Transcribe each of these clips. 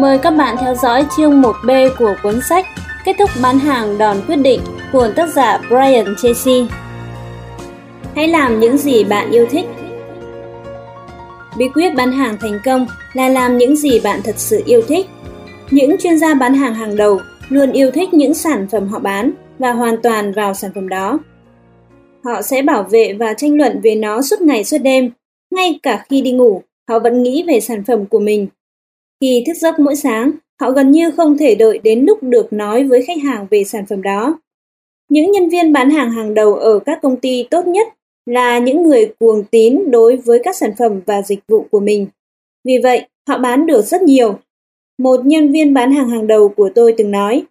Mời các bạn theo dõi chương 1B của cuốn sách Kết thúc bán hàng đòn quyết định của tác giả Brian Tracy. Hãy làm những gì bạn yêu thích. Bí quyết bán hàng thành công là làm những gì bạn thật sự yêu thích. Những chuyên gia bán hàng hàng đầu luôn yêu thích những sản phẩm họ bán và hoàn toàn vào sản phẩm đó. Họ sẽ bảo vệ và tranh luận về nó suốt ngày suốt đêm, ngay cả khi đi ngủ, họ vẫn nghĩ về sản phẩm của mình. Khi thức giấc mỗi sáng, họ gần như không thể đợi đến lúc được nói với khách hàng về sản phẩm đó. Những nhân viên bán hàng hàng đầu ở các công ty tốt nhất là những người cuồng tín đối với các sản phẩm và dịch vụ của mình. Vì vậy, họ bán được rất nhiều. Một nhân viên bán hàng hàng đầu của tôi từng nói,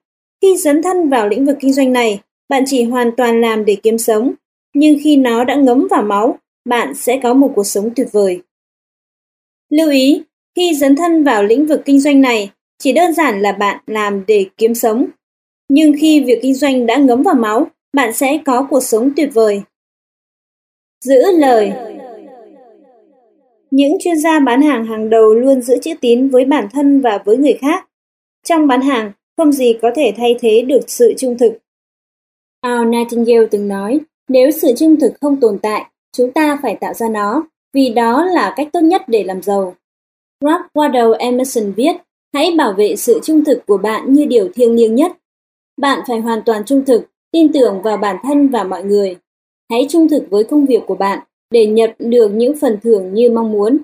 khi dấn thân vào lĩnh vực kinh doanh này, bạn chỉ hoàn toàn làm để kiếm sống, nhưng khi nó đã ngấm vào máu, bạn sẽ có một cuộc sống tuyệt vời. Lưu ý, khi dấn thân vào lĩnh vực kinh doanh này, chỉ đơn giản là bạn làm để kiếm sống. Nhưng khi việc kinh doanh đã ngấm vào máu, bạn sẽ có cuộc sống tuyệt vời. Giữ lời Những chuyên gia bán hàng hàng đầu luôn giữ chữ tín với bản thân và với người khác. Trong bán hàng, không gì có thể thay thế được sự trung thực. Al Nightingale từng nói, nếu sự trung thực không tồn tại, chúng ta phải tạo ra nó, vì đó là cách tốt nhất để làm giàu. Ralph Waldo Emerson viết, hãy bảo vệ sự trung thực của bạn như điều thiêng liêng nhất. Bạn phải hoàn toàn trung thực, tin tưởng vào bản thân và mọi người. Hãy trung thực với công việc của bạn để nhận được những phần thưởng như mong muốn.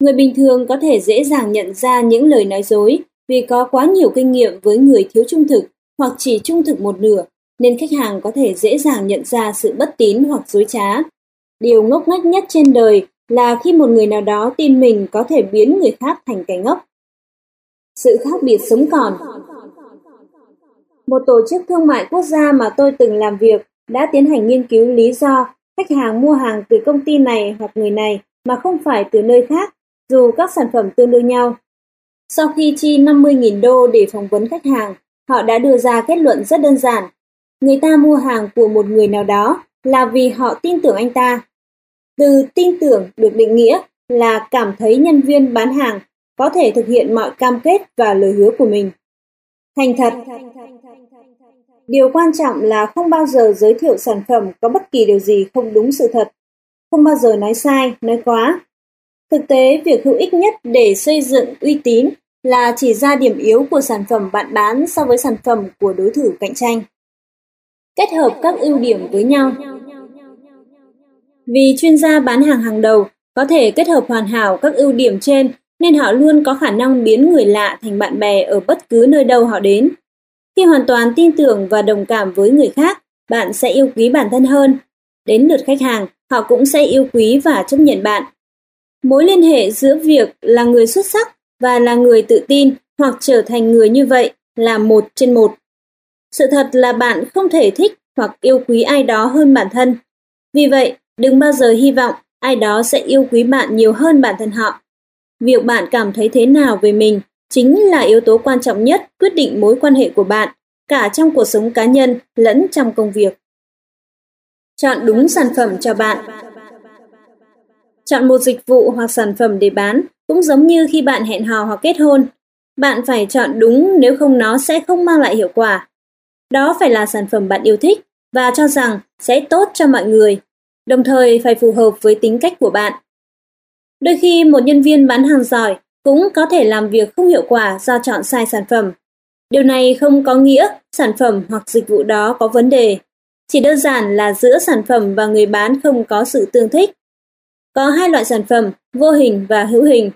Người bình thường có thể dễ dàng nhận ra những lời nói dối vì có quá nhiều kinh nghiệm với người thiếu trung thực hoặc chỉ trung thực một nửa, nên khách hàng có thể dễ dàng nhận ra sự bất tín hoặc dối trá. Điều ngốc nghếch nhất trên đời là khi một người nào đó tin mình có thể biến người khác thành kẻ ngốc. Sự khác biệt sống còn Một tổ chức thương mại quốc gia mà tôi từng làm việc đã tiến hành nghiên cứu lý do khách hàng mua hàng từ công ty này hoặc người này mà không phải từ nơi khác, dù các sản phẩm tương đương nhau. Sau khi chi 50.000 đô để phỏng vấn khách hàng, họ đã đưa ra kết luận rất đơn giản. Người ta mua hàng của một người nào đó là vì họ tin tưởng anh ta từ tin tưởng được định nghĩa là cảm thấy nhân viên bán hàng có thể thực hiện mọi cam kết và lời hứa của mình. Thành thật Điều quan trọng là không bao giờ giới thiệu sản phẩm có bất kỳ điều gì không đúng sự thật. Không bao giờ nói sai, nói quá. Thực tế, việc hữu ích nhất để xây dựng uy tín là chỉ ra điểm yếu của sản phẩm bạn bán so với sản phẩm của đối thủ cạnh tranh. Kết hợp các ưu điểm với nhau. Vì chuyên gia bán hàng hàng đầu có thể kết hợp hoàn hảo các ưu điểm trên nên họ luôn có khả năng biến người lạ thành bạn bè ở bất cứ nơi đâu họ đến. Khi hoàn toàn tin tưởng và đồng cảm với người khác, bạn sẽ yêu quý bản thân hơn. Đến lượt khách hàng, họ cũng sẽ yêu quý và chấp nhận bạn. Mối liên hệ giữa việc là người xuất sắc và là người tự tin hoặc trở thành người như vậy là một trên một. Sự thật là bạn không thể thích hoặc yêu quý ai đó hơn bản thân. Vì vậy, Đừng bao giờ hy vọng ai đó sẽ yêu quý bạn nhiều hơn bản thân họ. Việc bạn cảm thấy thế nào về mình chính là yếu tố quan trọng nhất quyết định mối quan hệ của bạn, cả trong cuộc sống cá nhân lẫn trong công việc. Chọn đúng sản phẩm cho bạn. Chọn một dịch vụ hoặc sản phẩm để bán cũng giống như khi bạn hẹn hò hoặc kết hôn. Bạn phải chọn đúng nếu không nó sẽ không mang lại hiệu quả. Đó phải là sản phẩm bạn yêu thích và cho rằng sẽ tốt cho mọi người đồng thời phải phù hợp với tính cách của bạn. Đôi khi một nhân viên bán hàng giỏi cũng có thể làm việc không hiệu quả do chọn sai sản phẩm. Điều này không có nghĩa sản phẩm hoặc dịch vụ đó có vấn đề, chỉ đơn giản là giữa sản phẩm và người bán không có sự tương thích. Có hai loại sản phẩm, vô hình và hữu hình.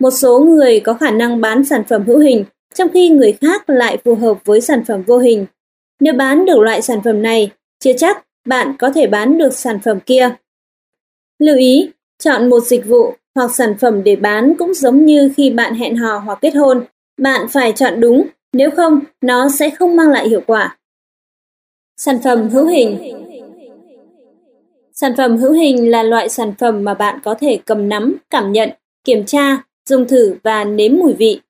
Một số người có khả năng bán sản phẩm hữu hình, trong khi người khác lại phù hợp với sản phẩm vô hình. Nếu bán được loại sản phẩm này, chưa chắc bạn có thể bán được sản phẩm kia. Lưu ý, chọn một dịch vụ hoặc sản phẩm để bán cũng giống như khi bạn hẹn hò hoặc kết hôn. Bạn phải chọn đúng, nếu không, nó sẽ không mang lại hiệu quả. Sản phẩm hữu hình Sản phẩm hữu hình là loại sản phẩm mà bạn có thể cầm nắm, cảm nhận, kiểm tra, dùng thử và nếm mùi vị.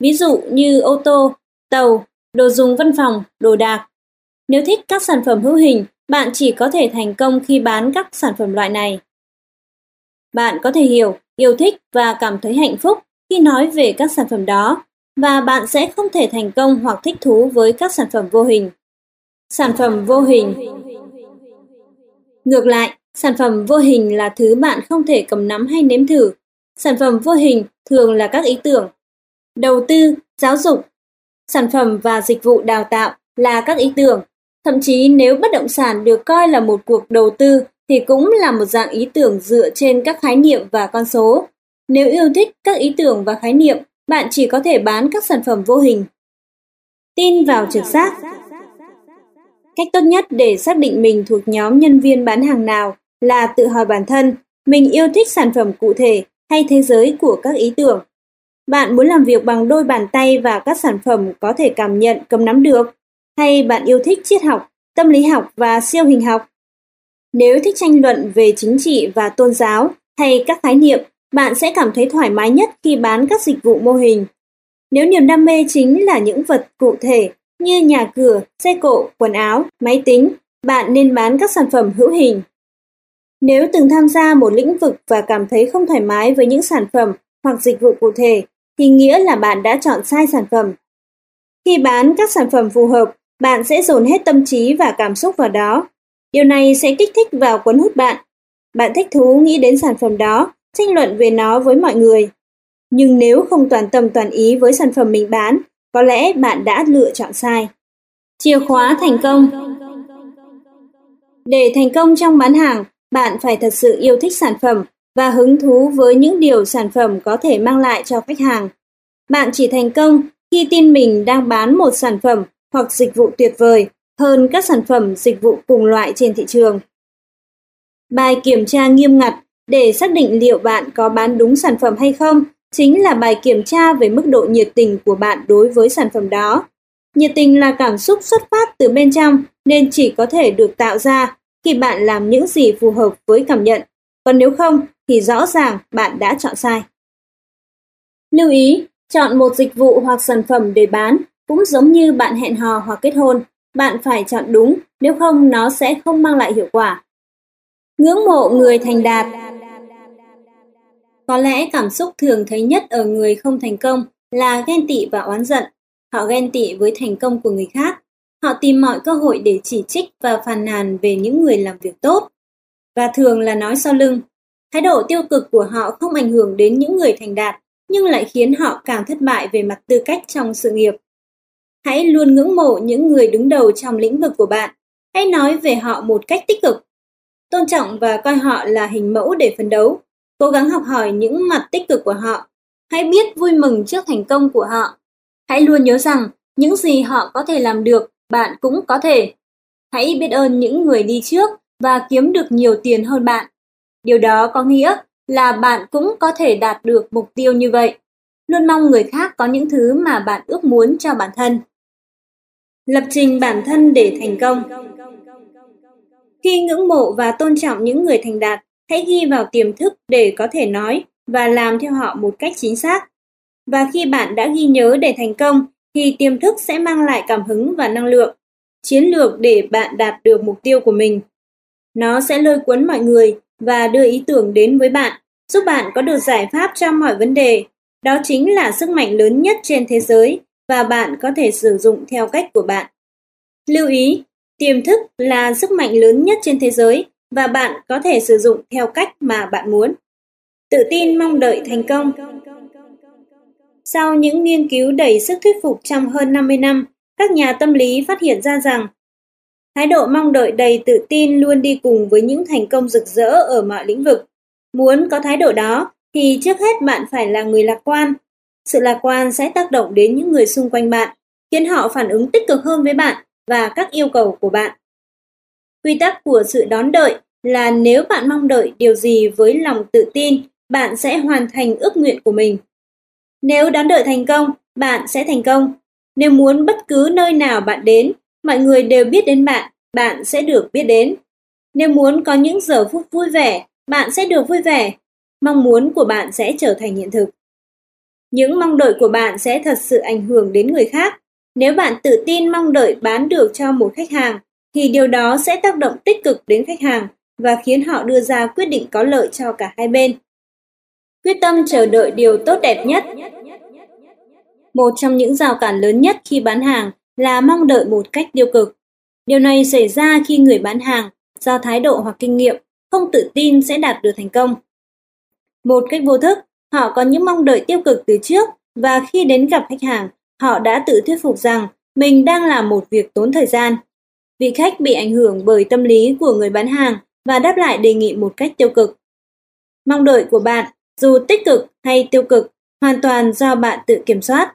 Ví dụ như ô tô, tàu, đồ dùng văn phòng, đồ đạc. Nếu thích các sản phẩm hữu hình, bạn chỉ có thể thành công khi bán các sản phẩm loại này. Bạn có thể hiểu, yêu thích và cảm thấy hạnh phúc khi nói về các sản phẩm đó, và bạn sẽ không thể thành công hoặc thích thú với các sản phẩm vô hình. Sản phẩm vô hình Ngược lại, sản phẩm vô hình là thứ bạn không thể cầm nắm hay nếm thử. Sản phẩm vô hình thường là các ý tưởng. Đầu tư, giáo dục, sản phẩm và dịch vụ đào tạo là các ý tưởng. Thậm chí nếu bất động sản được coi là một cuộc đầu tư thì cũng là một dạng ý tưởng dựa trên các khái niệm và con số. Nếu yêu thích các ý tưởng và khái niệm, bạn chỉ có thể bán các sản phẩm vô hình. Tin vào trực giác Cách tốt nhất để xác định mình thuộc nhóm nhân viên bán hàng nào là tự hỏi bản thân mình yêu thích sản phẩm cụ thể hay thế giới của các ý tưởng. Bạn muốn làm việc bằng đôi bàn tay và các sản phẩm có thể cảm nhận, cầm nắm được, hay bạn yêu thích triết học, tâm lý học và siêu hình học? Nếu thích tranh luận về chính trị và tôn giáo hay các khái niệm, bạn sẽ cảm thấy thoải mái nhất khi bán các dịch vụ mô hình. Nếu niềm đam mê chính là những vật cụ thể như nhà cửa, xe cộ, quần áo, máy tính, bạn nên bán các sản phẩm hữu hình. Nếu từng tham gia một lĩnh vực và cảm thấy không thoải mái với những sản phẩm hoặc dịch vụ cụ thể, thì nghĩa là bạn đã chọn sai sản phẩm. Khi bán các sản phẩm phù hợp, bạn sẽ dồn hết tâm trí và cảm xúc vào đó. Điều này sẽ kích thích và cuốn hút bạn. Bạn thích thú nghĩ đến sản phẩm đó, tranh luận về nó với mọi người. Nhưng nếu không toàn tâm toàn ý với sản phẩm mình bán, có lẽ bạn đã lựa chọn sai. Chìa khóa thành công Để thành công trong bán hàng, bạn phải thật sự yêu thích sản phẩm và hứng thú với những điều sản phẩm có thể mang lại cho khách hàng. Bạn chỉ thành công khi tin mình đang bán một sản phẩm hoặc dịch vụ tuyệt vời hơn các sản phẩm dịch vụ cùng loại trên thị trường. Bài kiểm tra nghiêm ngặt để xác định liệu bạn có bán đúng sản phẩm hay không chính là bài kiểm tra về mức độ nhiệt tình của bạn đối với sản phẩm đó. Nhiệt tình là cảm xúc xuất phát từ bên trong nên chỉ có thể được tạo ra khi bạn làm những gì phù hợp với cảm nhận. Còn nếu không thì rõ ràng bạn đã chọn sai. Lưu ý, chọn một dịch vụ hoặc sản phẩm để bán cũng giống như bạn hẹn hò hoặc kết hôn. Bạn phải chọn đúng, nếu không nó sẽ không mang lại hiệu quả. Ngưỡng mộ người thành đạt có lẽ cảm xúc thường thấy nhất ở người không thành công là ghen tị và oán giận. Họ ghen tị với thành công của người khác. Họ tìm mọi cơ hội để chỉ trích và phàn nàn về những người làm việc tốt. Và thường là nói sau lưng. Thái độ tiêu cực của họ không ảnh hưởng đến những người thành đạt, nhưng lại khiến họ càng thất bại về mặt tư cách trong sự nghiệp. Hãy luôn ngưỡng mộ những người đứng đầu trong lĩnh vực của bạn. Hãy nói về họ một cách tích cực. Tôn trọng và coi họ là hình mẫu để phấn đấu cố gắng học hỏi những mặt tích cực của họ. Hãy biết vui mừng trước thành công của họ. Hãy luôn nhớ rằng những gì họ có thể làm được, bạn cũng có thể. Hãy biết ơn những người đi trước và kiếm được nhiều tiền hơn bạn. Điều đó có nghĩa là bạn cũng có thể đạt được mục tiêu như vậy. Luôn mong người khác có những thứ mà bạn ước muốn cho bản thân. Lập trình bản thân để thành công Khi ngưỡng mộ và tôn trọng những người thành đạt, hãy ghi vào tiềm thức để có thể nói và làm theo họ một cách chính xác. Và khi bạn đã ghi nhớ để thành công, thì tiềm thức sẽ mang lại cảm hứng và năng lượng, chiến lược để bạn đạt được mục tiêu của mình. Nó sẽ lôi cuốn mọi người và đưa ý tưởng đến với bạn, giúp bạn có được giải pháp cho mọi vấn đề. Đó chính là sức mạnh lớn nhất trên thế giới và bạn có thể sử dụng theo cách của bạn. Lưu ý, tiềm thức là sức mạnh lớn nhất trên thế giới và bạn có thể sử dụng theo cách mà bạn muốn. Tự tin mong đợi thành công Sau những nghiên cứu đầy sức thuyết phục trong hơn 50 năm, các nhà tâm lý phát hiện ra rằng thái độ mong đợi đầy tự tin luôn đi cùng với những thành công rực rỡ ở mọi lĩnh vực. Muốn có thái độ đó thì trước hết bạn phải là người lạc quan. Sự lạc quan sẽ tác động đến những người xung quanh bạn, khiến họ phản ứng tích cực hơn với bạn và các yêu cầu của bạn. Quy tắc của sự đón đợi là nếu bạn mong đợi điều gì với lòng tự tin, bạn sẽ hoàn thành ước nguyện của mình. Nếu đón đợi thành công, bạn sẽ thành công. Nếu muốn bất cứ nơi nào bạn đến, mọi người đều biết đến bạn, bạn sẽ được biết đến. Nếu muốn có những giờ phút vui vẻ, bạn sẽ được vui vẻ. Mong muốn của bạn sẽ trở thành hiện thực. Những mong đợi của bạn sẽ thật sự ảnh hưởng đến người khác. Nếu bạn tự tin mong đợi bán được cho một khách hàng, thì điều đó sẽ tác động tích cực đến khách hàng và khiến họ đưa ra quyết định có lợi cho cả hai bên. Quyết tâm chờ đợi điều tốt đẹp nhất Một trong những rào cản lớn nhất khi bán hàng là mong đợi một cách tiêu cực. Điều này xảy ra khi người bán hàng do thái độ hoặc kinh nghiệm không tự tin sẽ đạt được thành công. Một cách vô thức, họ có những mong đợi tiêu cực từ trước và khi đến gặp khách hàng, họ đã tự thuyết phục rằng mình đang làm một việc tốn thời gian. Vị khách bị ảnh hưởng bởi tâm lý của người bán hàng và đáp lại đề nghị một cách tiêu cực. Mong đợi của bạn, dù tích cực hay tiêu cực, hoàn toàn do bạn tự kiểm soát.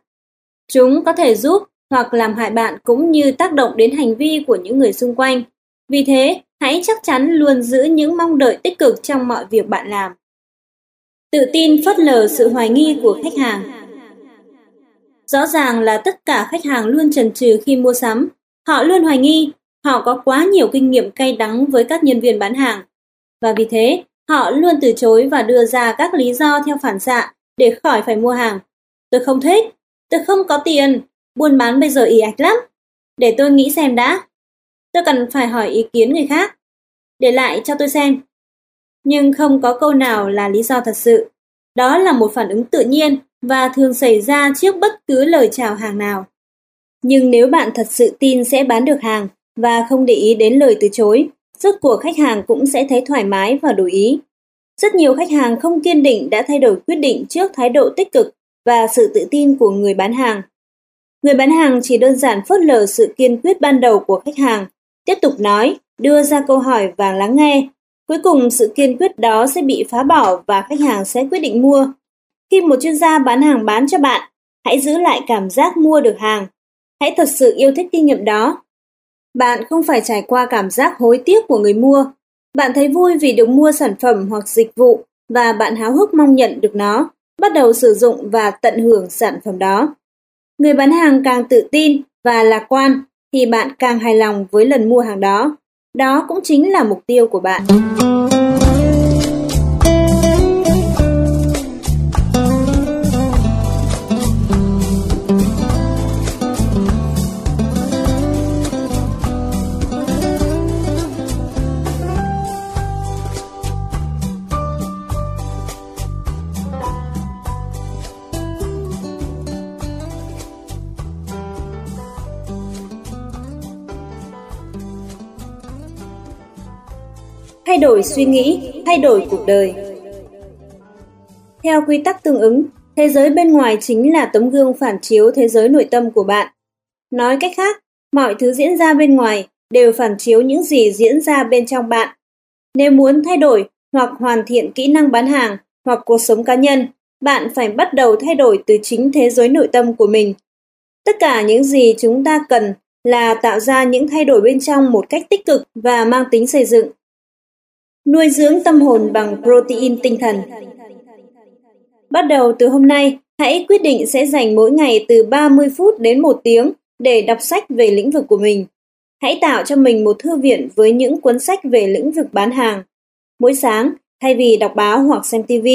Chúng có thể giúp hoặc làm hại bạn cũng như tác động đến hành vi của những người xung quanh. Vì thế, hãy chắc chắn luôn giữ những mong đợi tích cực trong mọi việc bạn làm. Tự tin phớt lờ sự hoài nghi của khách hàng. Rõ ràng là tất cả khách hàng luôn chần chừ khi mua sắm. Họ luôn hoài nghi, họ có quá nhiều kinh nghiệm cay đắng với các nhân viên bán hàng. Và vì thế, họ luôn từ chối và đưa ra các lý do theo phản xạ để khỏi phải mua hàng. Tôi không thích, tôi không có tiền, buôn bán bây giờ ì ạch lắm. Để tôi nghĩ xem đã. Tôi cần phải hỏi ý kiến người khác. Để lại cho tôi xem. Nhưng không có câu nào là lý do thật sự. Đó là một phản ứng tự nhiên và thường xảy ra trước bất cứ lời chào hàng nào. Nhưng nếu bạn thật sự tin sẽ bán được hàng và không để ý đến lời từ chối, rốt cuộc khách hàng cũng sẽ thấy thoải mái và đổi ý. Rất nhiều khách hàng không kiên định đã thay đổi quyết định trước thái độ tích cực và sự tự tin của người bán hàng. Người bán hàng chỉ đơn giản phớt lờ sự kiên quyết ban đầu của khách hàng, tiếp tục nói, đưa ra câu hỏi và lắng nghe. Cuối cùng sự kiên quyết đó sẽ bị phá bỏ và khách hàng sẽ quyết định mua. Khi một chuyên gia bán hàng bán cho bạn, hãy giữ lại cảm giác mua được hàng. Hãy thật sự yêu thích kinh nghiệm đó. Bạn không phải trải qua cảm giác hối tiếc của người mua. Bạn thấy vui vì được mua sản phẩm hoặc dịch vụ và bạn háo hức mong nhận được nó, bắt đầu sử dụng và tận hưởng sản phẩm đó. Người bán hàng càng tự tin và lạc quan thì bạn càng hài lòng với lần mua hàng đó. Đó cũng chính là mục tiêu của bạn. Thay đổi suy nghĩ, thay đổi cuộc đời. Theo quy tắc tương ứng, thế giới bên ngoài chính là tấm gương phản chiếu thế giới nội tâm của bạn. Nói cách khác, mọi thứ diễn ra bên ngoài đều phản chiếu những gì diễn ra bên trong bạn. Nếu muốn thay đổi hoặc hoàn thiện kỹ năng bán hàng hoặc cuộc sống cá nhân, bạn phải bắt đầu thay đổi từ chính thế giới nội tâm của mình. Tất cả những gì chúng ta cần là tạo ra những thay đổi bên trong một cách tích cực và mang tính xây dựng. Nuôi dưỡng tâm hồn bằng protein tinh thần. Bắt đầu từ hôm nay, hãy quyết định sẽ dành mỗi ngày từ 30 phút đến 1 tiếng để đọc sách về lĩnh vực của mình. Hãy tạo cho mình một thư viện với những cuốn sách về lĩnh vực bán hàng. Mỗi sáng, thay vì đọc báo hoặc xem TV,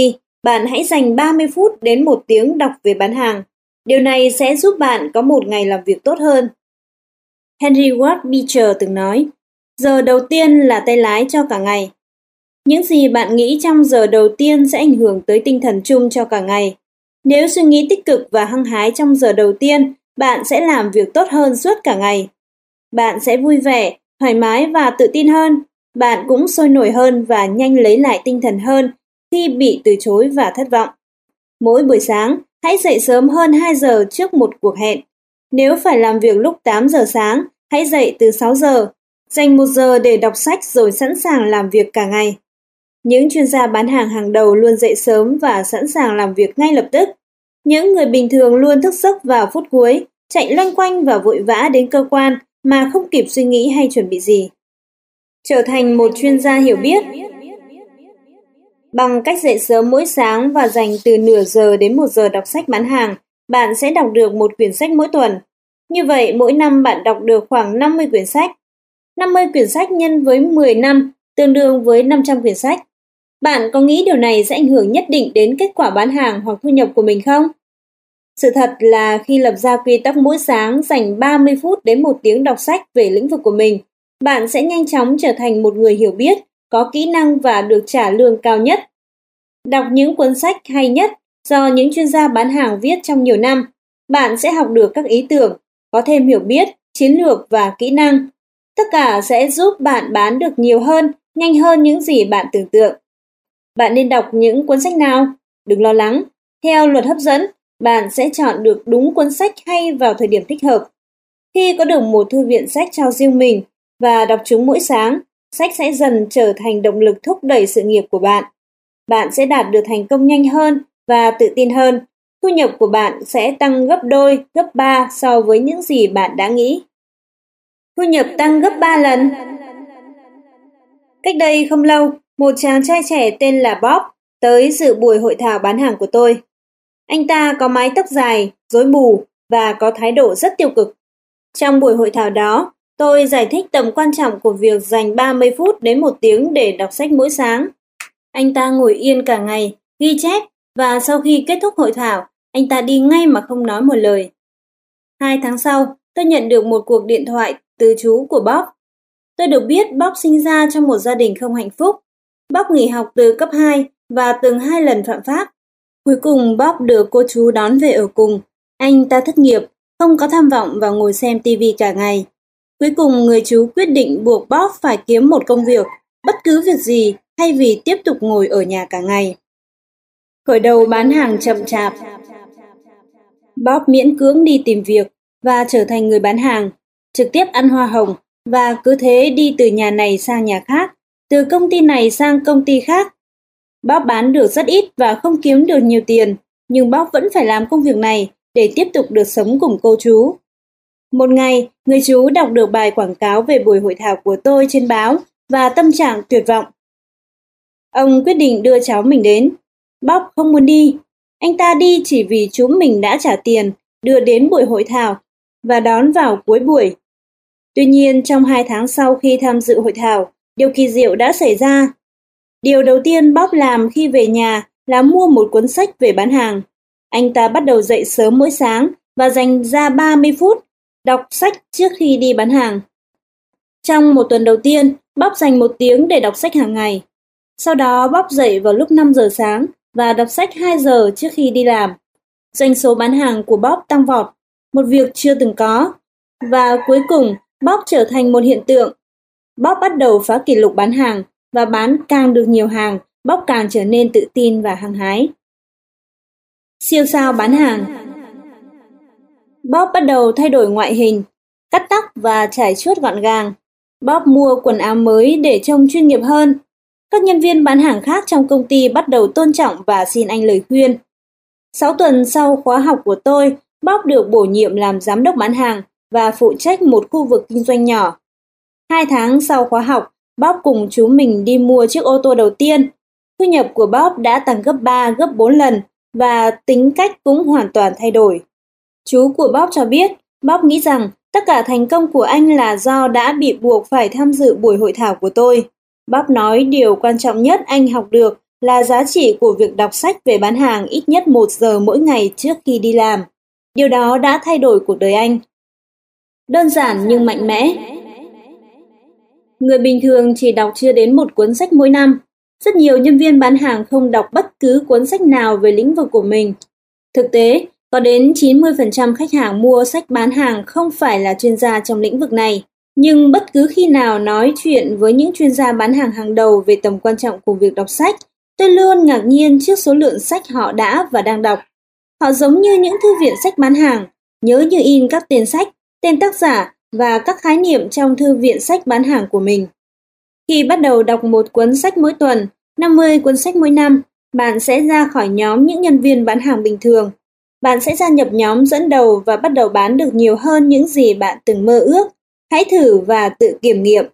bạn hãy dành 30 phút đến 1 tiếng đọc về bán hàng. Điều này sẽ giúp bạn có một ngày làm việc tốt hơn. Henry Ward Beecher từng nói, giờ đầu tiên là tay lái cho cả ngày. Những gì bạn nghĩ trong giờ đầu tiên sẽ ảnh hưởng tới tinh thần chung cho cả ngày. Nếu suy nghĩ tích cực và hăng hái trong giờ đầu tiên, bạn sẽ làm việc tốt hơn suốt cả ngày. Bạn sẽ vui vẻ, thoải mái và tự tin hơn. Bạn cũng sôi nổi hơn và nhanh lấy lại tinh thần hơn khi bị từ chối và thất vọng. Mỗi buổi sáng, hãy dậy sớm hơn 2 giờ trước một cuộc hẹn. Nếu phải làm việc lúc 8 giờ sáng, hãy dậy từ 6 giờ. Dành 1 giờ để đọc sách rồi sẵn sàng làm việc cả ngày. Những chuyên gia bán hàng hàng đầu luôn dậy sớm và sẵn sàng làm việc ngay lập tức. Những người bình thường luôn thức giấc vào phút cuối, chạy loanh quanh và vội vã đến cơ quan mà không kịp suy nghĩ hay chuẩn bị gì. Trở thành một chuyên gia hiểu biết Bằng cách dậy sớm mỗi sáng và dành từ nửa giờ đến một giờ đọc sách bán hàng, bạn sẽ đọc được một quyển sách mỗi tuần. Như vậy, mỗi năm bạn đọc được khoảng 50 quyển sách. 50 quyển sách nhân với 10 năm, tương đương với 500 quyển sách. Bạn có nghĩ điều này sẽ ảnh hưởng nhất định đến kết quả bán hàng hoặc thu nhập của mình không? Sự thật là khi lập ra quy tắc mỗi sáng dành 30 phút đến 1 tiếng đọc sách về lĩnh vực của mình, bạn sẽ nhanh chóng trở thành một người hiểu biết, có kỹ năng và được trả lương cao nhất. Đọc những cuốn sách hay nhất do những chuyên gia bán hàng viết trong nhiều năm, bạn sẽ học được các ý tưởng, có thêm hiểu biết, chiến lược và kỹ năng. Tất cả sẽ giúp bạn bán được nhiều hơn, nhanh hơn những gì bạn tưởng tượng. Bạn nên đọc những cuốn sách nào? Đừng lo lắng. Theo luật hấp dẫn, bạn sẽ chọn được đúng cuốn sách hay vào thời điểm thích hợp. Khi có được một thư viện sách cho riêng mình và đọc chúng mỗi sáng, sách sẽ dần trở thành động lực thúc đẩy sự nghiệp của bạn. Bạn sẽ đạt được thành công nhanh hơn và tự tin hơn. Thu nhập của bạn sẽ tăng gấp đôi, gấp ba so với những gì bạn đã nghĩ. Thu nhập tăng gấp 3 lần. Cách đây không lâu, một chàng trai trẻ tên là Bob tới dự buổi hội thảo bán hàng của tôi. Anh ta có mái tóc dài, rối bù và có thái độ rất tiêu cực. Trong buổi hội thảo đó, tôi giải thích tầm quan trọng của việc dành 30 phút đến một tiếng để đọc sách mỗi sáng. Anh ta ngồi yên cả ngày, ghi chép và sau khi kết thúc hội thảo, anh ta đi ngay mà không nói một lời. Hai tháng sau, tôi nhận được một cuộc điện thoại từ chú của Bob. Tôi được biết Bob sinh ra trong một gia đình không hạnh phúc. Bob nghỉ học từ cấp 2 và từng hai lần phạm pháp. Cuối cùng Bob được cô chú đón về ở cùng. Anh ta thất nghiệp, không có tham vọng và ngồi xem TV cả ngày. Cuối cùng người chú quyết định buộc Bob phải kiếm một công việc, bất cứ việc gì, thay vì tiếp tục ngồi ở nhà cả ngày. Khởi đầu bán hàng chậm chạp. Bob miễn cưỡng đi tìm việc và trở thành người bán hàng, trực tiếp ăn hoa hồng và cứ thế đi từ nhà này sang nhà khác, từ công ty này sang công ty khác. Bác bán được rất ít và không kiếm được nhiều tiền, nhưng bác vẫn phải làm công việc này để tiếp tục được sống cùng cô chú. Một ngày, người chú đọc được bài quảng cáo về buổi hội thảo của tôi trên báo và tâm trạng tuyệt vọng. Ông quyết định đưa cháu mình đến. Bob không muốn đi. Anh ta đi chỉ vì chú mình đã trả tiền, đưa đến buổi hội thảo và đón vào cuối buổi. Tuy nhiên, trong hai tháng sau khi tham dự hội thảo, điều kỳ diệu đã xảy ra. Điều đầu tiên Bob làm khi về nhà là mua một cuốn sách về bán hàng. Anh ta bắt đầu dậy sớm mỗi sáng và dành ra 30 phút đọc sách trước khi đi bán hàng. Trong một tuần đầu tiên, Bob dành một tiếng để đọc sách hàng ngày. Sau đó Bob dậy vào lúc 5 giờ sáng và đọc sách 2 giờ trước khi đi làm. Doanh số bán hàng của Bob tăng vọt, một việc chưa từng có. Và cuối cùng, Bob trở thành một hiện tượng. Bob bắt đầu phá kỷ lục bán hàng và bán càng được nhiều hàng, Bob càng trở nên tự tin và hăng hái. Siêu sao bán hàng Bob bắt đầu thay đổi ngoại hình, cắt tóc và trải chuốt gọn gàng. Bob mua quần áo mới để trông chuyên nghiệp hơn. Các nhân viên bán hàng khác trong công ty bắt đầu tôn trọng và xin anh lời khuyên. Sáu tuần sau khóa học của tôi, Bob được bổ nhiệm làm giám đốc bán hàng và phụ trách một khu vực kinh doanh nhỏ. Hai tháng sau khóa học, Bob cùng chú mình đi mua chiếc ô tô đầu tiên. Thu nhập của Bob đã tăng gấp 3, gấp 4 lần và tính cách cũng hoàn toàn thay đổi. Chú của Bob cho biết, Bob nghĩ rằng tất cả thành công của anh là do đã bị buộc phải tham dự buổi hội thảo của tôi. Bob nói điều quan trọng nhất anh học được là giá trị của việc đọc sách về bán hàng ít nhất một giờ mỗi ngày trước khi đi làm. Điều đó đã thay đổi cuộc đời anh. Đơn giản nhưng mạnh mẽ. Người bình thường chỉ đọc chưa đến một cuốn sách mỗi năm. Rất nhiều nhân viên bán hàng không đọc bất cứ cuốn sách nào về lĩnh vực của mình. Thực tế, có đến 90% khách hàng mua sách bán hàng không phải là chuyên gia trong lĩnh vực này. Nhưng bất cứ khi nào nói chuyện với những chuyên gia bán hàng hàng đầu về tầm quan trọng của việc đọc sách, tôi luôn ngạc nhiên trước số lượng sách họ đã và đang đọc. Họ giống như những thư viện sách bán hàng, nhớ như in các tên sách, tên tác giả và các khái niệm trong thư viện sách bán hàng của mình. Khi bắt đầu đọc một cuốn sách mỗi tuần, 50 cuốn sách mỗi năm, bạn sẽ ra khỏi nhóm những nhân viên bán hàng bình thường. Bạn sẽ gia nhập nhóm dẫn đầu và bắt đầu bán được nhiều hơn những gì bạn từng mơ ước. Hãy thử và tự kiểm nghiệm.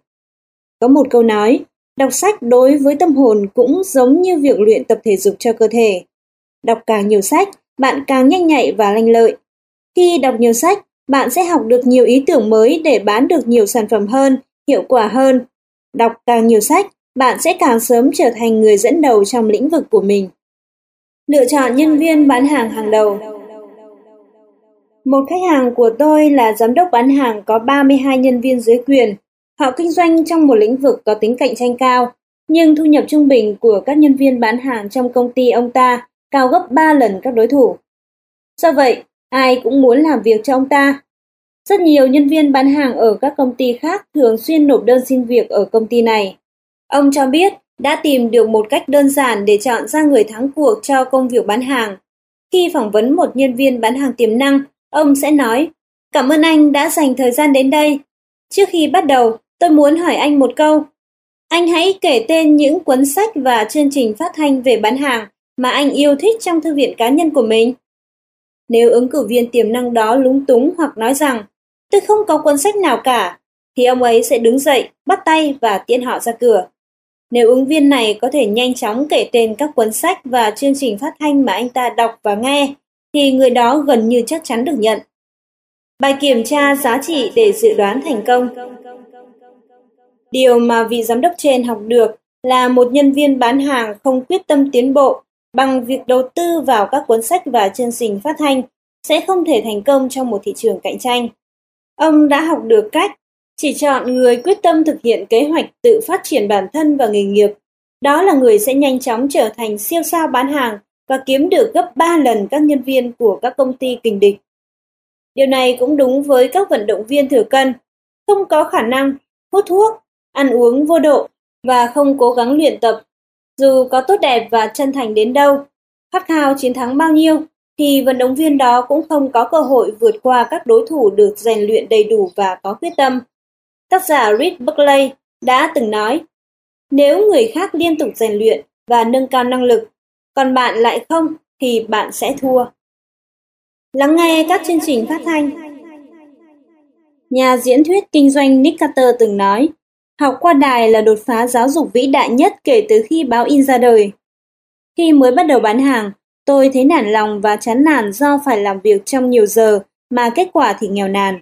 Có một câu nói, đọc sách đối với tâm hồn cũng giống như việc luyện tập thể dục cho cơ thể. Đọc càng nhiều sách, bạn càng nhanh nhạy và lanh lợi. Khi đọc nhiều sách, bạn sẽ học được nhiều ý tưởng mới để bán được nhiều sản phẩm hơn, hiệu quả hơn. Đọc càng nhiều sách, bạn sẽ càng sớm trở thành người dẫn đầu trong lĩnh vực của mình. Lựa chọn nhân viên bán hàng hàng đầu Một khách hàng của tôi là giám đốc bán hàng có 32 nhân viên dưới quyền. Họ kinh doanh trong một lĩnh vực có tính cạnh tranh cao, nhưng thu nhập trung bình của các nhân viên bán hàng trong công ty ông ta cao gấp 3 lần các đối thủ. Do vậy, ai cũng muốn làm việc cho ông ta. Rất nhiều nhân viên bán hàng ở các công ty khác thường xuyên nộp đơn xin việc ở công ty này. Ông cho biết đã tìm được một cách đơn giản để chọn ra người thắng cuộc cho công việc bán hàng. Khi phỏng vấn một nhân viên bán hàng tiềm năng, ông sẽ nói, cảm ơn anh đã dành thời gian đến đây. Trước khi bắt đầu, tôi muốn hỏi anh một câu. Anh hãy kể tên những cuốn sách và chương trình phát thanh về bán hàng mà anh yêu thích trong thư viện cá nhân của mình. Nếu ứng cử viên tiềm năng đó lúng túng hoặc nói rằng tôi không có cuốn sách nào cả, thì ông ấy sẽ đứng dậy, bắt tay và tiễn họ ra cửa. Nếu ứng viên này có thể nhanh chóng kể tên các cuốn sách và chương trình phát thanh mà anh ta đọc và nghe, thì người đó gần như chắc chắn được nhận. Bài kiểm tra giá trị để dự đoán thành công Điều mà vị giám đốc trên học được là một nhân viên bán hàng không quyết tâm tiến bộ bằng việc đầu tư vào các cuốn sách và chương trình phát thanh sẽ không thể thành công trong một thị trường cạnh tranh. Ông đã học được cách chỉ chọn người quyết tâm thực hiện kế hoạch tự phát triển bản thân và nghề nghiệp. Đó là người sẽ nhanh chóng trở thành siêu sao bán hàng và kiếm được gấp 3 lần các nhân viên của các công ty kình địch. Điều này cũng đúng với các vận động viên thừa cân, không có khả năng, hút thuốc, ăn uống vô độ và không cố gắng luyện tập. Dù có tốt đẹp và chân thành đến đâu, khát khao chiến thắng bao nhiêu, thì vận động viên đó cũng không có cơ hội vượt qua các đối thủ được rèn luyện đầy đủ và có quyết tâm. Tác giả Reed Buckley đã từng nói, nếu người khác liên tục rèn luyện và nâng cao năng lực, còn bạn lại không, thì bạn sẽ thua. Lắng nghe các chương trình phát thanh Nhà diễn thuyết kinh doanh Nick Carter từng nói, học qua đài là đột phá giáo dục vĩ đại nhất kể từ khi báo in ra đời. Khi mới bắt đầu bán hàng, tôi thấy nản lòng và chán nản do phải làm việc trong nhiều giờ mà kết quả thì nghèo nàn.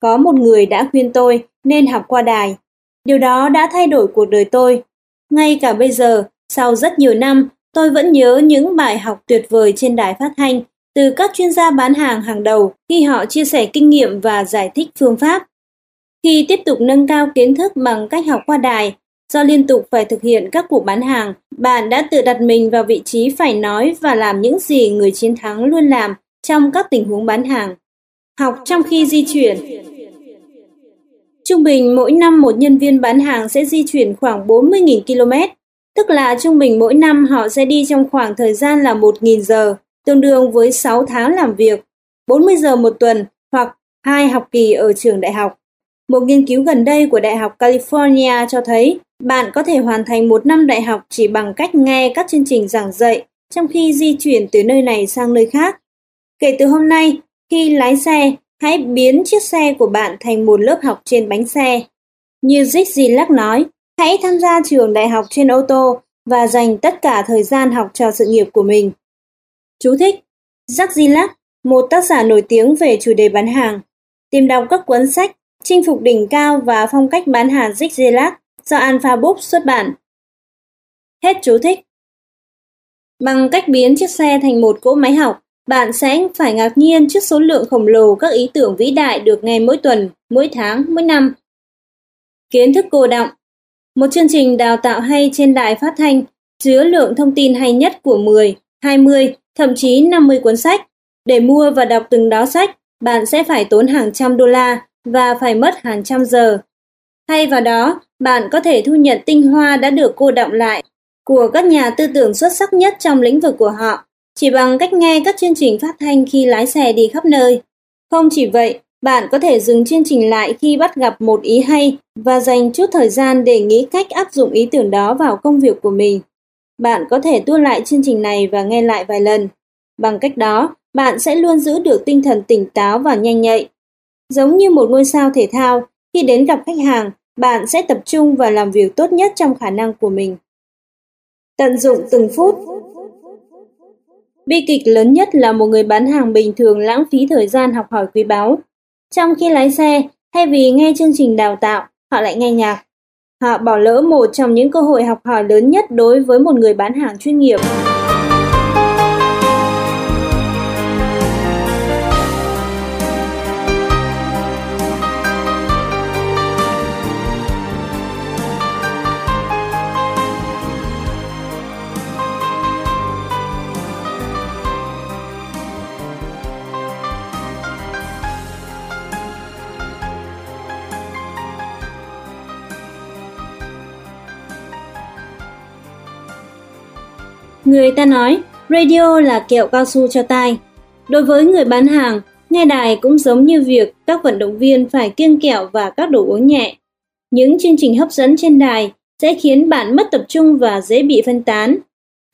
Có một người đã khuyên tôi nên học qua đài. Điều đó đã thay đổi cuộc đời tôi. Ngay cả bây giờ, sau rất nhiều năm, tôi vẫn nhớ những bài học tuyệt vời trên đài phát thanh từ các chuyên gia bán hàng hàng đầu khi họ chia sẻ kinh nghiệm và giải thích phương pháp. Khi tiếp tục nâng cao kiến thức bằng cách học qua đài, do liên tục phải thực hiện các cuộc bán hàng, bạn đã tự đặt mình vào vị trí phải nói và làm những gì người chiến thắng luôn làm trong các tình huống bán hàng. Học trong khi di chuyển Trung bình mỗi năm một nhân viên bán hàng sẽ di chuyển khoảng 40.000 km, tức là trung bình mỗi năm họ sẽ đi trong khoảng thời gian là 1.000 giờ, tương đương với 6 tháng làm việc, 40 giờ một tuần hoặc hai học kỳ ở trường đại học. Một nghiên cứu gần đây của Đại học California cho thấy bạn có thể hoàn thành một năm đại học chỉ bằng cách nghe các chương trình giảng dạy trong khi di chuyển từ nơi này sang nơi khác. Kể từ hôm nay, khi lái xe, hãy biến chiếc xe của bạn thành một lớp học trên bánh xe. Như Zig Zilak nói, hãy tham gia trường đại học trên ô tô và dành tất cả thời gian học cho sự nghiệp của mình. Chú thích Zig Zilak, một tác giả nổi tiếng về chủ đề bán hàng. Tìm đọc các cuốn sách Chinh phục đỉnh cao và phong cách bán hàng Zig Zilak do Alpha Books xuất bản. Hết chú thích. Bằng cách biến chiếc xe thành một cỗ máy học, bạn sẽ phải ngạc nhiên trước số lượng khổng lồ các ý tưởng vĩ đại được nghe mỗi tuần, mỗi tháng, mỗi năm. Kiến thức cô động Một chương trình đào tạo hay trên đài phát thanh chứa lượng thông tin hay nhất của 10, 20, thậm chí 50 cuốn sách. Để mua và đọc từng đó sách, bạn sẽ phải tốn hàng trăm đô la và phải mất hàng trăm giờ. Thay vào đó, bạn có thể thu nhận tinh hoa đã được cô động lại của các nhà tư tưởng xuất sắc nhất trong lĩnh vực của họ, chỉ bằng cách nghe các chương trình phát thanh khi lái xe đi khắp nơi. Không chỉ vậy, bạn có thể dừng chương trình lại khi bắt gặp một ý hay và dành chút thời gian để nghĩ cách áp dụng ý tưởng đó vào công việc của mình. Bạn có thể tua lại chương trình này và nghe lại vài lần. Bằng cách đó, bạn sẽ luôn giữ được tinh thần tỉnh táo và nhanh nhạy. Giống như một ngôi sao thể thao, khi đến gặp khách hàng, bạn sẽ tập trung và làm việc tốt nhất trong khả năng của mình. Tận dụng từng phút Bi kịch lớn nhất là một người bán hàng bình thường lãng phí thời gian học hỏi quý báu. Trong khi lái xe, thay vì nghe chương trình đào tạo, họ lại nghe nhạc. Họ bỏ lỡ một trong những cơ hội học hỏi lớn nhất đối với một người bán hàng chuyên nghiệp. Người ta nói, radio là kẹo cao su cho tai. Đối với người bán hàng, nghe đài cũng giống như việc các vận động viên phải kiêng kẹo và các đồ uống nhẹ. Những chương trình hấp dẫn trên đài sẽ khiến bạn mất tập trung và dễ bị phân tán.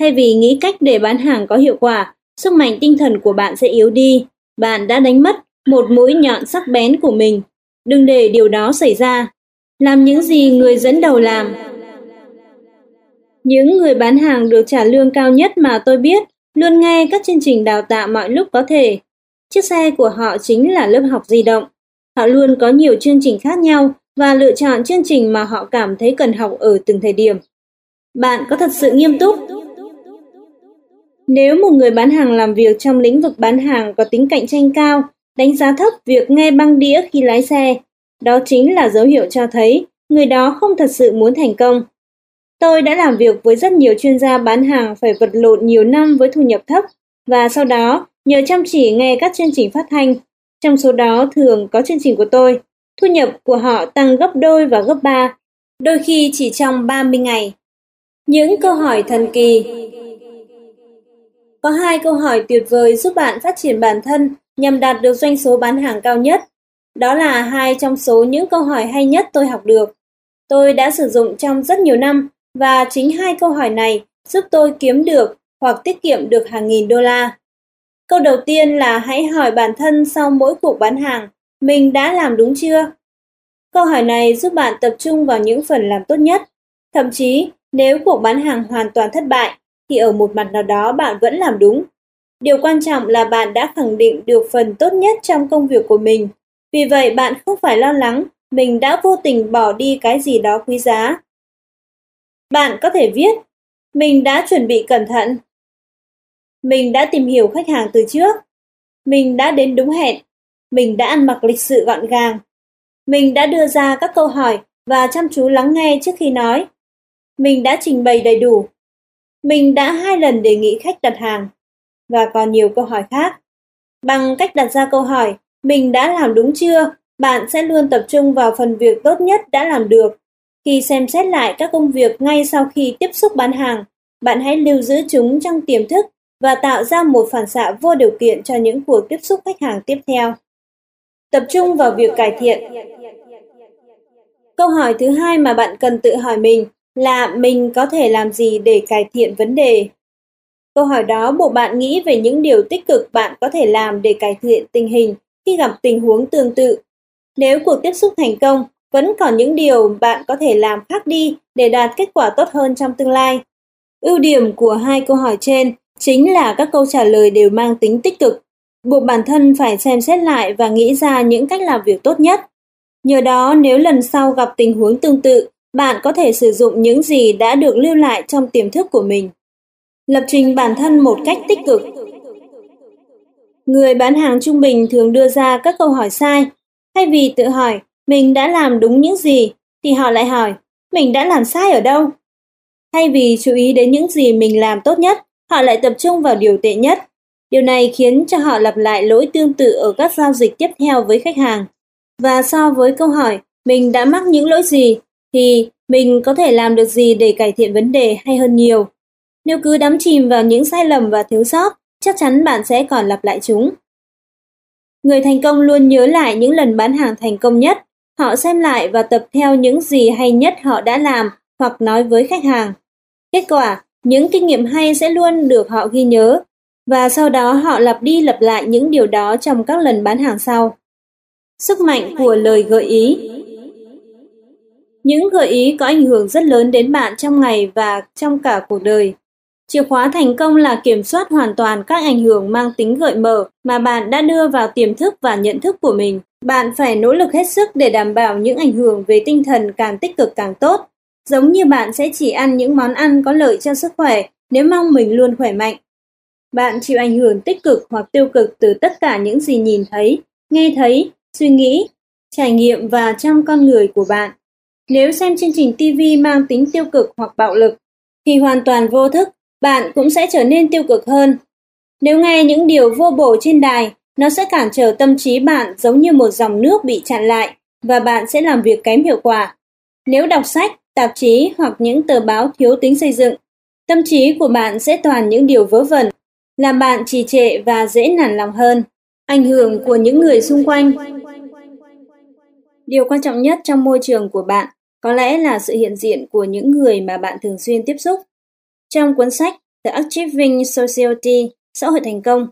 Thay vì nghĩ cách để bán hàng có hiệu quả, sức mạnh tinh thần của bạn sẽ yếu đi. Bạn đã đánh mất một mũi nhọn sắc bén của mình. Đừng để điều đó xảy ra. Làm những gì người dẫn đầu làm. Những người bán hàng được trả lương cao nhất mà tôi biết luôn nghe các chương trình đào tạo mọi lúc có thể. Chiếc xe của họ chính là lớp học di động. Họ luôn có nhiều chương trình khác nhau và lựa chọn chương trình mà họ cảm thấy cần học ở từng thời điểm. Bạn có thật sự nghiêm túc? Nếu một người bán hàng làm việc trong lĩnh vực bán hàng có tính cạnh tranh cao, đánh giá thấp việc nghe băng đĩa khi lái xe, đó chính là dấu hiệu cho thấy người đó không thật sự muốn thành công. Tôi đã làm việc với rất nhiều chuyên gia bán hàng phải vật lộn nhiều năm với thu nhập thấp và sau đó nhờ chăm chỉ nghe các chương trình phát thanh, trong số đó thường có chương trình của tôi, thu nhập của họ tăng gấp đôi và gấp ba, đôi khi chỉ trong 30 ngày. Những câu hỏi thần kỳ Có hai câu hỏi tuyệt vời giúp bạn phát triển bản thân nhằm đạt được doanh số bán hàng cao nhất. Đó là hai trong số những câu hỏi hay nhất tôi học được. Tôi đã sử dụng trong rất nhiều năm và chính hai câu hỏi này giúp tôi kiếm được hoặc tiết kiệm được hàng nghìn đô la. Câu đầu tiên là hãy hỏi bản thân sau mỗi cuộc bán hàng, mình đã làm đúng chưa? Câu hỏi này giúp bạn tập trung vào những phần làm tốt nhất. Thậm chí, nếu cuộc bán hàng hoàn toàn thất bại, thì ở một mặt nào đó bạn vẫn làm đúng. Điều quan trọng là bạn đã khẳng định được phần tốt nhất trong công việc của mình. Vì vậy bạn không phải lo lắng mình đã vô tình bỏ đi cái gì đó quý giá. Bạn có thể viết, mình đã chuẩn bị cẩn thận. Mình đã tìm hiểu khách hàng từ trước. Mình đã đến đúng hẹn. Mình đã ăn mặc lịch sự gọn gàng. Mình đã đưa ra các câu hỏi và chăm chú lắng nghe trước khi nói. Mình đã trình bày đầy đủ. Mình đã hai lần đề nghị khách đặt hàng. Và còn nhiều câu hỏi khác. Bằng cách đặt ra câu hỏi, mình đã làm đúng chưa? Bạn sẽ luôn tập trung vào phần việc tốt nhất đã làm được khi xem xét lại các công việc ngay sau khi tiếp xúc bán hàng, bạn hãy lưu giữ chúng trong tiềm thức và tạo ra một phản xạ vô điều kiện cho những cuộc tiếp xúc khách hàng tiếp theo. Tập trung vào việc cải thiện. Câu hỏi thứ hai mà bạn cần tự hỏi mình là mình có thể làm gì để cải thiện vấn đề. Câu hỏi đó buộc bạn nghĩ về những điều tích cực bạn có thể làm để cải thiện tình hình khi gặp tình huống tương tự. Nếu cuộc tiếp xúc thành công, vẫn còn những điều bạn có thể làm khác đi để đạt kết quả tốt hơn trong tương lai. Ưu điểm của hai câu hỏi trên chính là các câu trả lời đều mang tính tích cực, buộc bản thân phải xem xét lại và nghĩ ra những cách làm việc tốt nhất. Nhờ đó, nếu lần sau gặp tình huống tương tự, bạn có thể sử dụng những gì đã được lưu lại trong tiềm thức của mình. Lập trình bản thân một cách tích cực. Người bán hàng trung bình thường đưa ra các câu hỏi sai, thay vì tự hỏi mình đã làm đúng những gì, thì họ lại hỏi, mình đã làm sai ở đâu? Thay vì chú ý đến những gì mình làm tốt nhất, họ lại tập trung vào điều tệ nhất. Điều này khiến cho họ lặp lại lỗi tương tự ở các giao dịch tiếp theo với khách hàng. Và so với câu hỏi, mình đã mắc những lỗi gì, thì mình có thể làm được gì để cải thiện vấn đề hay hơn nhiều. Nếu cứ đắm chìm vào những sai lầm và thiếu sót, chắc chắn bạn sẽ còn lặp lại chúng. Người thành công luôn nhớ lại những lần bán hàng thành công nhất, Họ xem lại và tập theo những gì hay nhất họ đã làm hoặc nói với khách hàng. Kết quả, những kinh nghiệm hay sẽ luôn được họ ghi nhớ và sau đó họ lặp đi lặp lại những điều đó trong các lần bán hàng sau. Sức mạnh của lời gợi ý Những gợi ý có ảnh hưởng rất lớn đến bạn trong ngày và trong cả cuộc đời. Chìa khóa thành công là kiểm soát hoàn toàn các ảnh hưởng mang tính gợi mở mà bạn đã đưa vào tiềm thức và nhận thức của mình. Bạn phải nỗ lực hết sức để đảm bảo những ảnh hưởng về tinh thần càng tích cực càng tốt. Giống như bạn sẽ chỉ ăn những món ăn có lợi cho sức khỏe nếu mong mình luôn khỏe mạnh. Bạn chịu ảnh hưởng tích cực hoặc tiêu cực từ tất cả những gì nhìn thấy, nghe thấy, suy nghĩ, trải nghiệm và trong con người của bạn. Nếu xem chương trình TV mang tính tiêu cực hoặc bạo lực, thì hoàn toàn vô thức, bạn cũng sẽ trở nên tiêu cực hơn. Nếu nghe những điều vô bổ trên đài, nó sẽ cản trở tâm trí bạn giống như một dòng nước bị chặn lại và bạn sẽ làm việc kém hiệu quả. Nếu đọc sách, tạp chí hoặc những tờ báo thiếu tính xây dựng, Tâm trí của bạn sẽ toàn những điều vớ vẩn, làm bạn trì trệ và dễ nản lòng hơn. Ảnh hưởng của những người xung quanh Điều quan trọng nhất trong môi trường của bạn có lẽ là sự hiện diện của những người mà bạn thường xuyên tiếp xúc. Trong cuốn sách The Achieving Society, Xã hội thành công,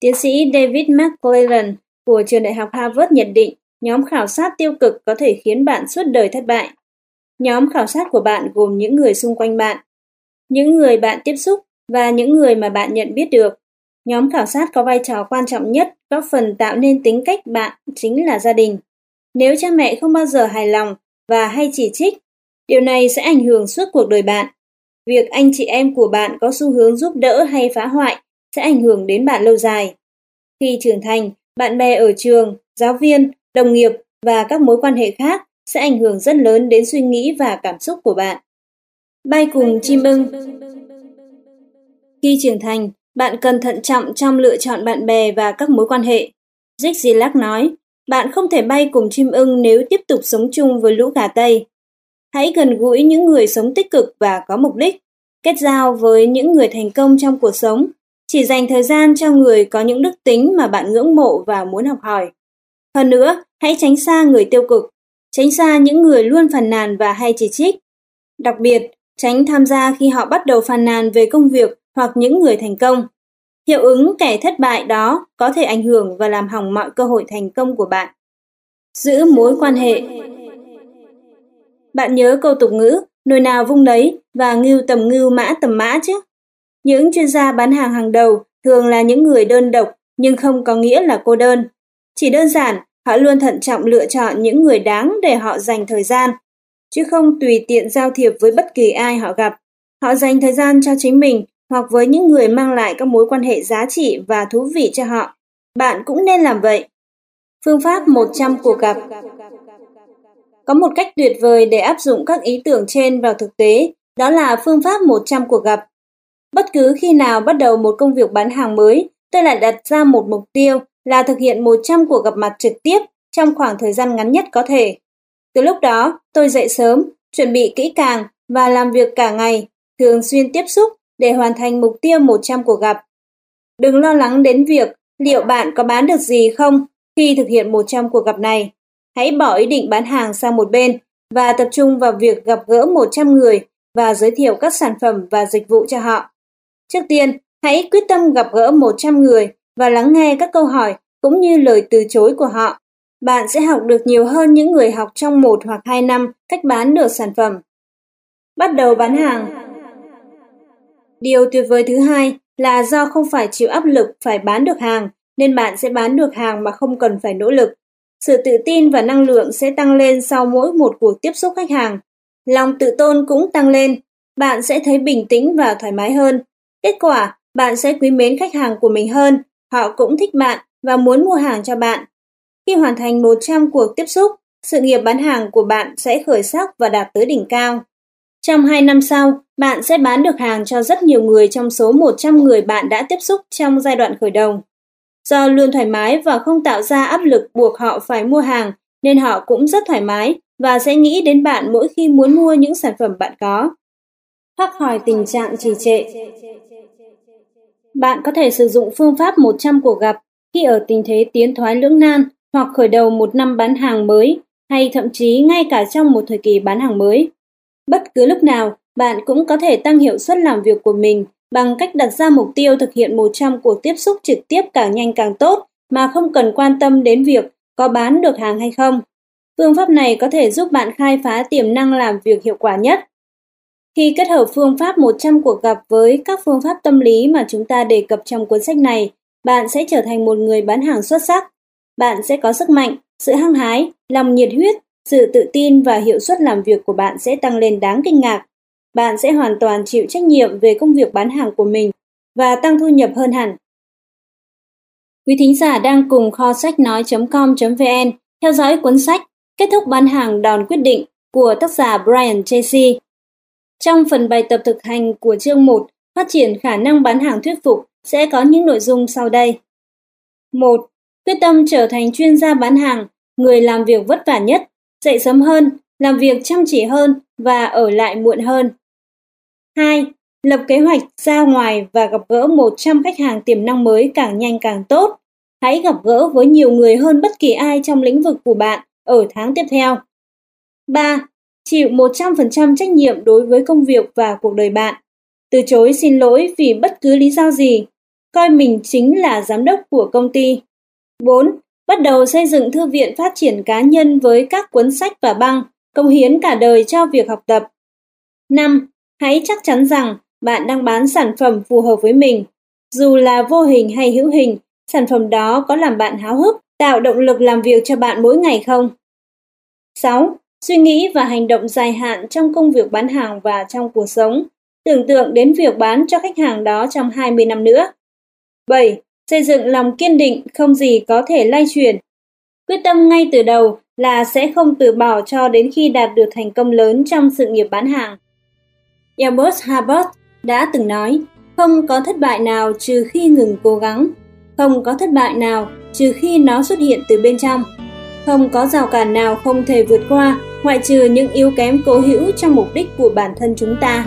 tiến sĩ David McClellan của trường đại học Harvard nhận định nhóm khảo sát tiêu cực có thể khiến bạn suốt đời thất bại. Nhóm khảo sát của bạn gồm những người xung quanh bạn, những người bạn tiếp xúc và những người mà bạn nhận biết được. Nhóm khảo sát có vai trò quan trọng nhất góp phần tạo nên tính cách bạn chính là gia đình. Nếu cha mẹ không bao giờ hài lòng và hay chỉ trích, điều này sẽ ảnh hưởng suốt cuộc đời bạn. Việc anh chị em của bạn có xu hướng giúp đỡ hay phá hoại sẽ ảnh hưởng đến bạn lâu dài. Khi trưởng thành, bạn bè ở trường, giáo viên, đồng nghiệp và các mối quan hệ khác sẽ ảnh hưởng rất lớn đến suy nghĩ và cảm xúc của bạn. Bay cùng chim ưng Khi trưởng thành, bạn cần thận trọng trong lựa chọn bạn bè và các mối quan hệ. Zig zilak nói, bạn không thể bay cùng chim ưng nếu tiếp tục sống chung với lũ gà Tây. Hãy gần gũi những người sống tích cực và có mục đích. Kết giao với những người thành công trong cuộc sống. Chỉ dành thời gian cho người có những đức tính mà bạn ngưỡng mộ và muốn học hỏi. Hơn nữa, hãy tránh xa người tiêu cực. Tránh xa những người luôn phàn nàn và hay chỉ trích. Đặc biệt, tránh tham gia khi họ bắt đầu phàn nàn về công việc hoặc những người thành công. Hiệu ứng kẻ thất bại đó có thể ảnh hưởng và làm hỏng mọi cơ hội thành công của bạn. Giữ mối quan hệ bạn nhớ câu tục ngữ, nồi nào vung đấy và ngưu tầm ngưu mã tầm mã chứ? Những chuyên gia bán hàng hàng đầu thường là những người đơn độc nhưng không có nghĩa là cô đơn. Chỉ đơn giản, họ luôn thận trọng lựa chọn những người đáng để họ dành thời gian, chứ không tùy tiện giao thiệp với bất kỳ ai họ gặp. Họ dành thời gian cho chính mình hoặc với những người mang lại các mối quan hệ giá trị và thú vị cho họ. Bạn cũng nên làm vậy. Phương pháp 100 cuộc gặp có một cách tuyệt vời để áp dụng các ý tưởng trên vào thực tế, đó là phương pháp 100 cuộc gặp. Bất cứ khi nào bắt đầu một công việc bán hàng mới, tôi lại đặt ra một mục tiêu là thực hiện 100 cuộc gặp mặt trực tiếp trong khoảng thời gian ngắn nhất có thể. Từ lúc đó, tôi dậy sớm, chuẩn bị kỹ càng và làm việc cả ngày, thường xuyên tiếp xúc để hoàn thành mục tiêu 100 cuộc gặp. Đừng lo lắng đến việc liệu bạn có bán được gì không khi thực hiện 100 cuộc gặp này. Hãy bỏ ý định bán hàng sang một bên và tập trung vào việc gặp gỡ 100 người và giới thiệu các sản phẩm và dịch vụ cho họ. Trước tiên, hãy quyết tâm gặp gỡ 100 người và lắng nghe các câu hỏi cũng như lời từ chối của họ. Bạn sẽ học được nhiều hơn những người học trong một hoặc hai năm cách bán được sản phẩm. Bắt đầu bán hàng Điều tuyệt vời thứ hai là do không phải chịu áp lực phải bán được hàng, nên bạn sẽ bán được hàng mà không cần phải nỗ lực. Sự tự tin và năng lượng sẽ tăng lên sau mỗi một cuộc tiếp xúc khách hàng. Lòng tự tôn cũng tăng lên, bạn sẽ thấy bình tĩnh và thoải mái hơn. Kết quả, bạn sẽ quý mến khách hàng của mình hơn, họ cũng thích bạn và muốn mua hàng cho bạn. Khi hoàn thành 100 cuộc tiếp xúc, sự nghiệp bán hàng của bạn sẽ khởi sắc và đạt tới đỉnh cao. Trong 2 năm sau, bạn sẽ bán được hàng cho rất nhiều người trong số 100 người bạn đã tiếp xúc trong giai đoạn khởi đầu. Do luôn thoải mái và không tạo ra áp lực buộc họ phải mua hàng, nên họ cũng rất thoải mái và sẽ nghĩ đến bạn mỗi khi muốn mua những sản phẩm bạn có. Thoát khỏi tình trạng trì trệ Bạn có thể sử dụng phương pháp 100 cuộc gặp khi ở tình thế tiến thoái lưỡng nan hoặc khởi đầu một năm bán hàng mới hay thậm chí ngay cả trong một thời kỳ bán hàng mới. Bất cứ lúc nào, bạn cũng có thể tăng hiệu suất làm việc của mình bằng cách đặt ra mục tiêu thực hiện 100 cuộc tiếp xúc trực tiếp càng nhanh càng tốt mà không cần quan tâm đến việc có bán được hàng hay không. Phương pháp này có thể giúp bạn khai phá tiềm năng làm việc hiệu quả nhất. Khi kết hợp phương pháp 100 cuộc gặp với các phương pháp tâm lý mà chúng ta đề cập trong cuốn sách này, bạn sẽ trở thành một người bán hàng xuất sắc. Bạn sẽ có sức mạnh, sự hăng hái, lòng nhiệt huyết sự tự tin và hiệu suất làm việc của bạn sẽ tăng lên đáng kinh ngạc. Bạn sẽ hoàn toàn chịu trách nhiệm về công việc bán hàng của mình và tăng thu nhập hơn hẳn. Quý thính giả đang cùng kho sách nói.com.vn theo dõi cuốn sách Kết thúc bán hàng đòn quyết định của tác giả Brian Tracy. Trong phần bài tập thực hành của chương 1, phát triển khả năng bán hàng thuyết phục sẽ có những nội dung sau đây. 1. Quyết tâm trở thành chuyên gia bán hàng, người làm việc vất vả nhất dậy sớm hơn, làm việc chăm chỉ hơn và ở lại muộn hơn. 2. Lập kế hoạch ra ngoài và gặp gỡ 100 khách hàng tiềm năng mới càng nhanh càng tốt. Hãy gặp gỡ với nhiều người hơn bất kỳ ai trong lĩnh vực của bạn ở tháng tiếp theo. 3. Chịu 100% trách nhiệm đối với công việc và cuộc đời bạn. Từ chối xin lỗi vì bất cứ lý do gì. Coi mình chính là giám đốc của công ty. 4. Bắt đầu xây dựng thư viện phát triển cá nhân với các cuốn sách và băng, công hiến cả đời cho việc học tập. 5. Hãy chắc chắn rằng bạn đang bán sản phẩm phù hợp với mình. Dù là vô hình hay hữu hình, sản phẩm đó có làm bạn háo hức, tạo động lực làm việc cho bạn mỗi ngày không? 6. Suy nghĩ và hành động dài hạn trong công việc bán hàng và trong cuộc sống. Tưởng tượng đến việc bán cho khách hàng đó trong 20 năm nữa. 7. Xây dựng lòng kiên định không gì có thể lay chuyển. Quyết tâm ngay từ đầu là sẽ không từ bỏ cho đến khi đạt được thành công lớn trong sự nghiệp bán hàng. Albert Harbert đã từng nói, không có thất bại nào trừ khi ngừng cố gắng, không có thất bại nào trừ khi nó xuất hiện từ bên trong. Không có rào cản nào không thể vượt qua, ngoại trừ những yếu kém cố hữu trong mục đích của bản thân chúng ta.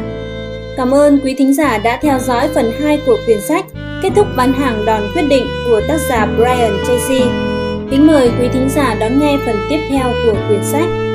Cảm ơn quý thính giả đã theo dõi phần 2 của quyển sách Kết thúc bán hàng đòn quyết định của tác giả Brian Tracy. Kính mời quý thính giả đón nghe phần tiếp theo của quyển sách.